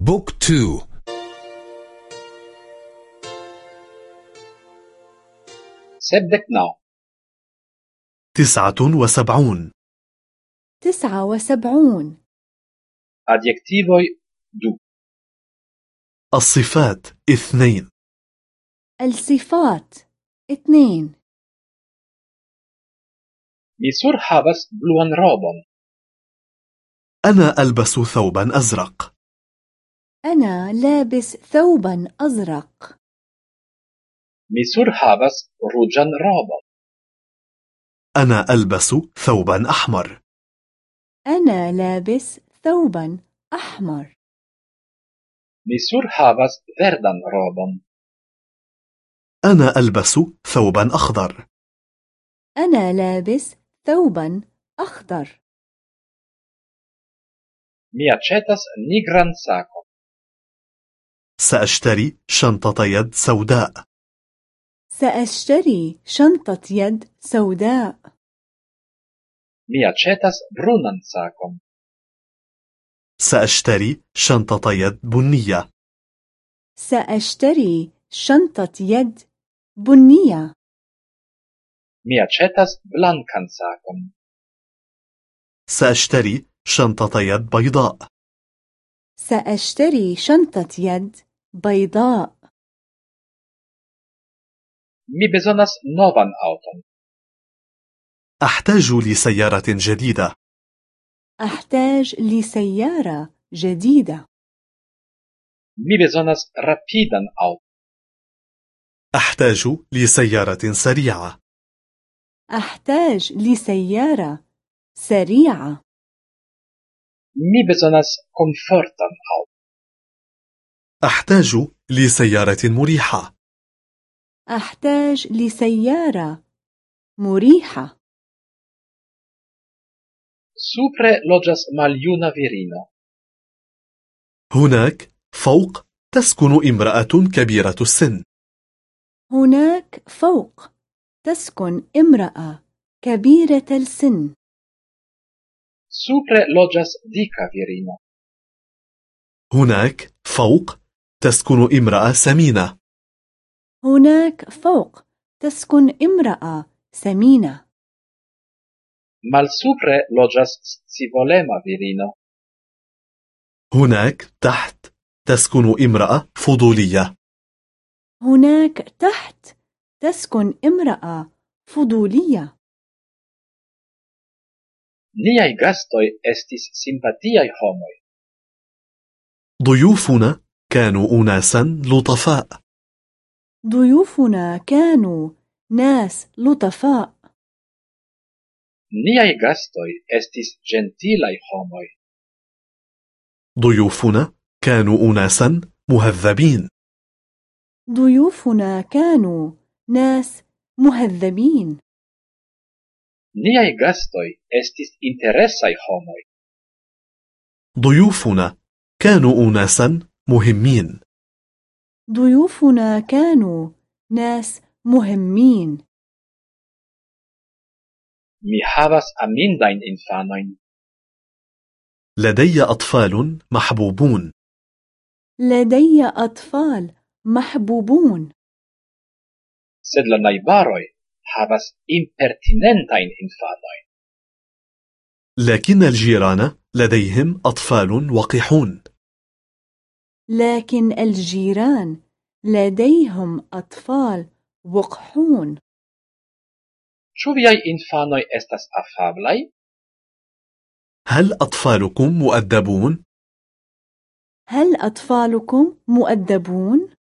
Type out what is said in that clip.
Book 2 sepdek naŭ تسعة وسبعون. تسعة وسبعون. Adjektivoj du الصفات اثنين. الصفات اثنين. Mi surhavas bluan robon. أنا ألبس ثوبا أزرق. أنا لابس ثوبا أزرق Mi surhavas ruĝan robon. أنا ألبس ثوبا أحمر أنا لابس ثوبا أحمر Mi surhavas verdan robon. أنا ألبس ثوبا أخضر أنا لابس ثوبا أخضر Mi aĉetas nigran sakon. سأشتري شنطة يد سوداء. سأشتري شنطة يد سوداء. Mi aĉetas brunan sakon. سأشتري شنطة يد بنية. سأشتري شنطة يد بنية. Mi aĉetas blankan sakon. سأشتري شنطة يد بيضاء. سأشتري شنطة يد بيضاء Mi bezonas novan aŭton. أحتاج لسيارة جديدة أحتاج لسيارة جديدة Mi bezonas rapidan aŭton. أحتاج لسيارة سريعة أحتاج لسيارة سريعة Mi bezonas komfortan aŭton. أحتاج لسيارة مريحة أحتاج لسيارة مريحة Supre loĝas maljuna virino. هناك فوق تسكن امرأة كبيرة السن هناك فوق تسكن امرأة كبيرة السن Supre loĝas dika virino. هناك فوق تسكن امرأة سمينة هناك فوق تسكن امرأة سمينة Malsupre loĝas scivolema virino. هناك تحت تسكن امرأة فضولية هناك تحت تسكن امرأة فضولية Niaj gastoj estis simpatiaj homoj. ضيوفنا كانوا أناسا لطفاء ضيوفنا كانوا ناس لطفاء Niaj gastoj estis ĝentilaj homoj. ضيوفنا كانوا أناسا مهذبين ضيوفنا كانوا ناس مهذبين Niaj gastoj estis interesaj homoj. ضيوفنا كانوا أناسا مهمين. ضيوفنا كانوا ناس مهمين. Mi havas amindajn infanojn. لدي أطفال محبوبون. لدي أطفال محبوبون. Sed la najbaroj havas impertinentajn infanojn. لكن الجيران لديهم أطفال وقحون لكن الجيران لديهم أطفال وقحون Ĉu viaj infanoj estas afablaj? هل أطفالكم مؤدبون؟ هل أطفالكم مؤدبون؟